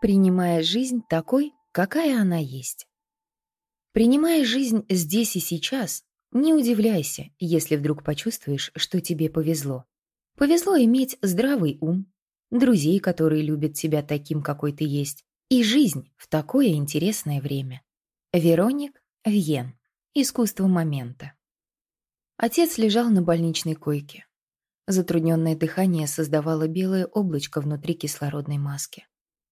принимая жизнь такой, какая она есть. Принимая жизнь здесь и сейчас, не удивляйся, если вдруг почувствуешь, что тебе повезло. Повезло иметь здравый ум, друзей, которые любят тебя таким, какой ты есть, и жизнь в такое интересное время. Вероник Вьен. Искусство момента. Отец лежал на больничной койке. Затрудненное дыхание создавало белое облачко внутри кислородной маски.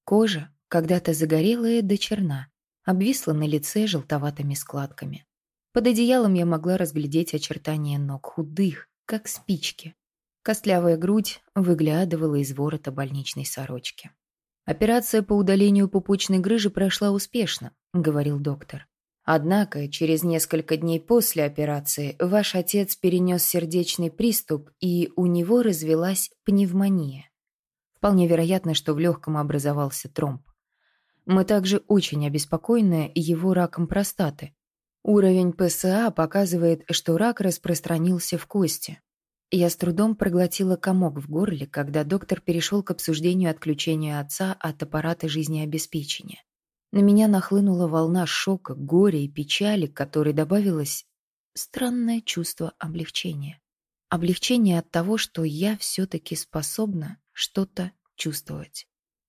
Кожа, когда-то загорелая до черна, обвисла на лице желтоватыми складками. Под одеялом я могла разглядеть очертания ног, худых, как спички. Костлявая грудь выглядывала из ворота больничной сорочки. «Операция по удалению пупочной грыжи прошла успешно», — говорил доктор. «Однако через несколько дней после операции ваш отец перенес сердечный приступ, и у него развелась пневмония. Вполне вероятно, что в легком образовался тромб. Мы также очень обеспокоены его раком простаты. Уровень ПСА показывает, что рак распространился в кости. Я с трудом проглотила комок в горле, когда доктор перешел к обсуждению отключения отца от аппарата жизнеобеспечения. На меня нахлынула волна шока, горя и печали, к которой добавилось странное чувство облегчения. Облегчение от того, что я все-таки способна что-то чувствовать.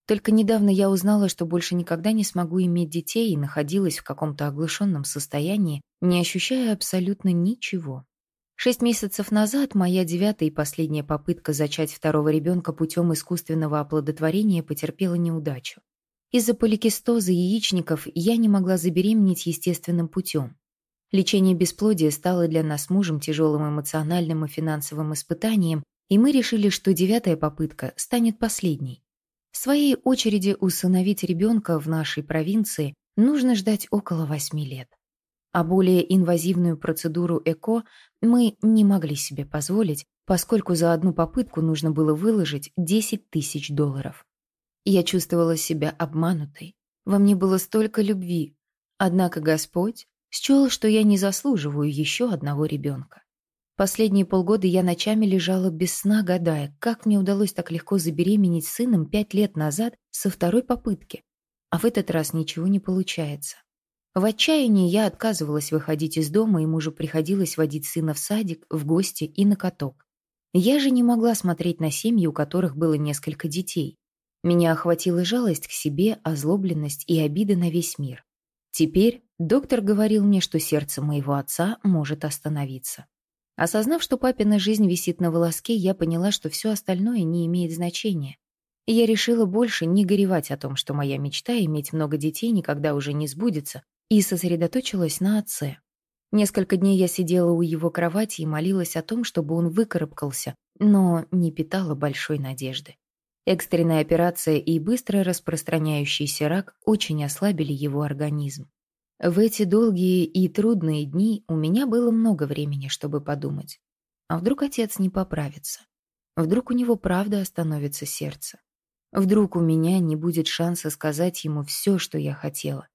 Только недавно я узнала, что больше никогда не смогу иметь детей и находилась в каком-то оглушенном состоянии, не ощущая абсолютно ничего. Шесть месяцев назад моя девятая и последняя попытка зачать второго ребенка путем искусственного оплодотворения потерпела неудачу. Из-за поликистоза яичников я не могла забеременеть естественным путем. Лечение бесплодия стало для нас мужем тяжелым эмоциональным и финансовым испытанием, и мы решили, что девятая попытка станет последней. В своей очереди усыновить ребенка в нашей провинции нужно ждать около восьми лет. А более инвазивную процедуру ЭКО мы не могли себе позволить, поскольку за одну попытку нужно было выложить 10 тысяч долларов. Я чувствовала себя обманутой. Во мне было столько любви. Однако Господь счел, что я не заслуживаю еще одного ребенка. Последние полгода я ночами лежала без сна, гадая, как мне удалось так легко забеременеть сыном пять лет назад со второй попытки. А в этот раз ничего не получается. В отчаянии я отказывалась выходить из дома, и мужу приходилось водить сына в садик, в гости и на каток. Я же не могла смотреть на семьи, у которых было несколько детей. Меня охватила жалость к себе, озлобленность и обида на весь мир. Теперь доктор говорил мне, что сердце моего отца может остановиться. Осознав, что папина жизнь висит на волоске, я поняла, что все остальное не имеет значения. Я решила больше не горевать о том, что моя мечта иметь много детей никогда уже не сбудется, и сосредоточилась на отце. Несколько дней я сидела у его кровати и молилась о том, чтобы он выкарабкался, но не питала большой надежды. Экстренная операция и быстро распространяющийся рак очень ослабили его организм. В эти долгие и трудные дни у меня было много времени, чтобы подумать. А вдруг отец не поправится? Вдруг у него правда остановится сердце? Вдруг у меня не будет шанса сказать ему все, что я хотела?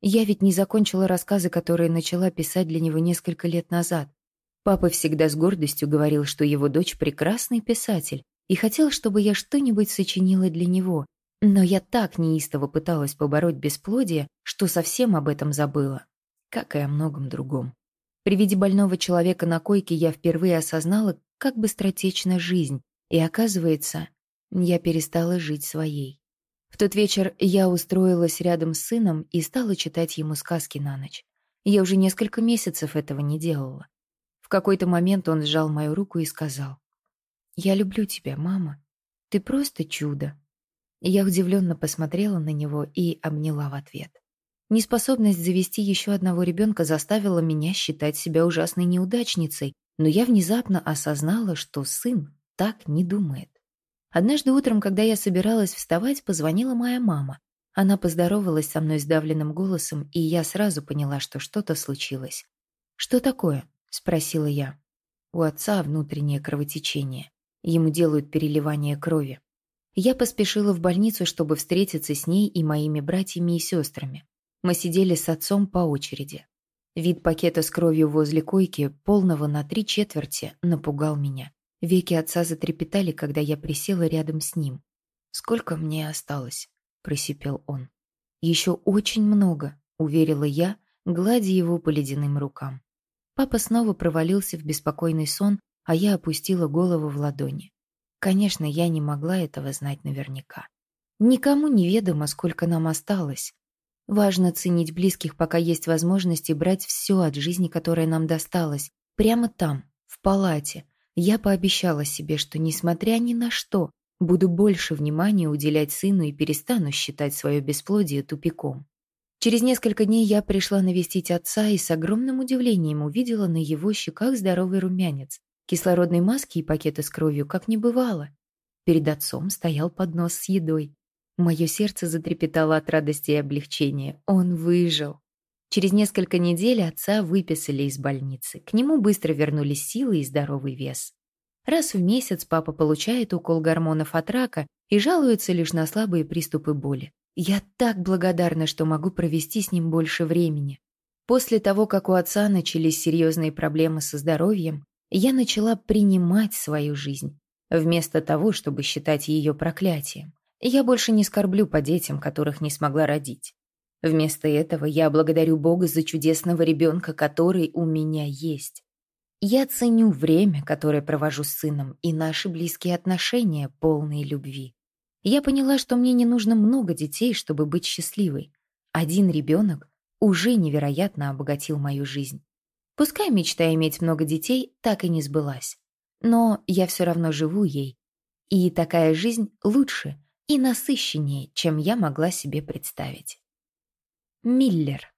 Я ведь не закончила рассказы, которые начала писать для него несколько лет назад. Папа всегда с гордостью говорил, что его дочь прекрасный писатель, и хотел, чтобы я что-нибудь сочинила для него, но я так неистово пыталась побороть бесплодие, что совсем об этом забыла. Как и о многом другом. При виде больного человека на койке я впервые осознала, как быстротечна жизнь, и, оказывается, я перестала жить своей. В тот вечер я устроилась рядом с сыном и стала читать ему сказки на ночь. Я уже несколько месяцев этого не делала. В какой-то момент он сжал мою руку и сказал, «Я люблю тебя, мама. Ты просто чудо». Я удивленно посмотрела на него и обняла в ответ. Неспособность завести еще одного ребенка заставила меня считать себя ужасной неудачницей, но я внезапно осознала, что сын так не думает. Однажды утром, когда я собиралась вставать, позвонила моя мама. Она поздоровалась со мной сдавленным голосом, и я сразу поняла, что что-то случилось. «Что такое?» — спросила я. У отца внутреннее кровотечение. Ему делают переливание крови. Я поспешила в больницу, чтобы встретиться с ней и моими братьями и сестрами. Мы сидели с отцом по очереди. Вид пакета с кровью возле койки, полного на три четверти, напугал меня. Веки отца затрепетали, когда я присела рядом с ним. «Сколько мне осталось?» — просипел он. «Еще очень много», — уверила я, гладя его по ледяным рукам. Папа снова провалился в беспокойный сон, а я опустила голову в ладони. Конечно, я не могла этого знать наверняка. Никому не ведомо, сколько нам осталось. Важно ценить близких, пока есть возможность, и брать все от жизни, которая нам досталась, прямо там, в палате. Я пообещала себе, что, несмотря ни на что, буду больше внимания уделять сыну и перестану считать свое бесплодие тупиком. Через несколько дней я пришла навестить отца и с огромным удивлением увидела на его щеках здоровый румянец. Кислородной маски и пакета с кровью как не бывало. Перед отцом стоял поднос с едой. Мое сердце затрепетало от радости и облегчения. Он выжил. Через несколько недель отца выписали из больницы. К нему быстро вернулись силы и здоровый вес. Раз в месяц папа получает укол гормонов от рака и жалуется лишь на слабые приступы боли. Я так благодарна, что могу провести с ним больше времени. После того, как у отца начались серьезные проблемы со здоровьем, я начала принимать свою жизнь, вместо того, чтобы считать ее проклятием. Я больше не скорблю по детям, которых не смогла родить. Вместо этого я благодарю Бога за чудесного ребенка, который у меня есть. Я ценю время, которое провожу с сыном, и наши близкие отношения, полные любви. Я поняла, что мне не нужно много детей, чтобы быть счастливой. Один ребенок уже невероятно обогатил мою жизнь. Пускай мечта иметь много детей так и не сбылась. Но я все равно живу ей. И такая жизнь лучше, и насыщеннее, чем я могла себе представить. Миллер.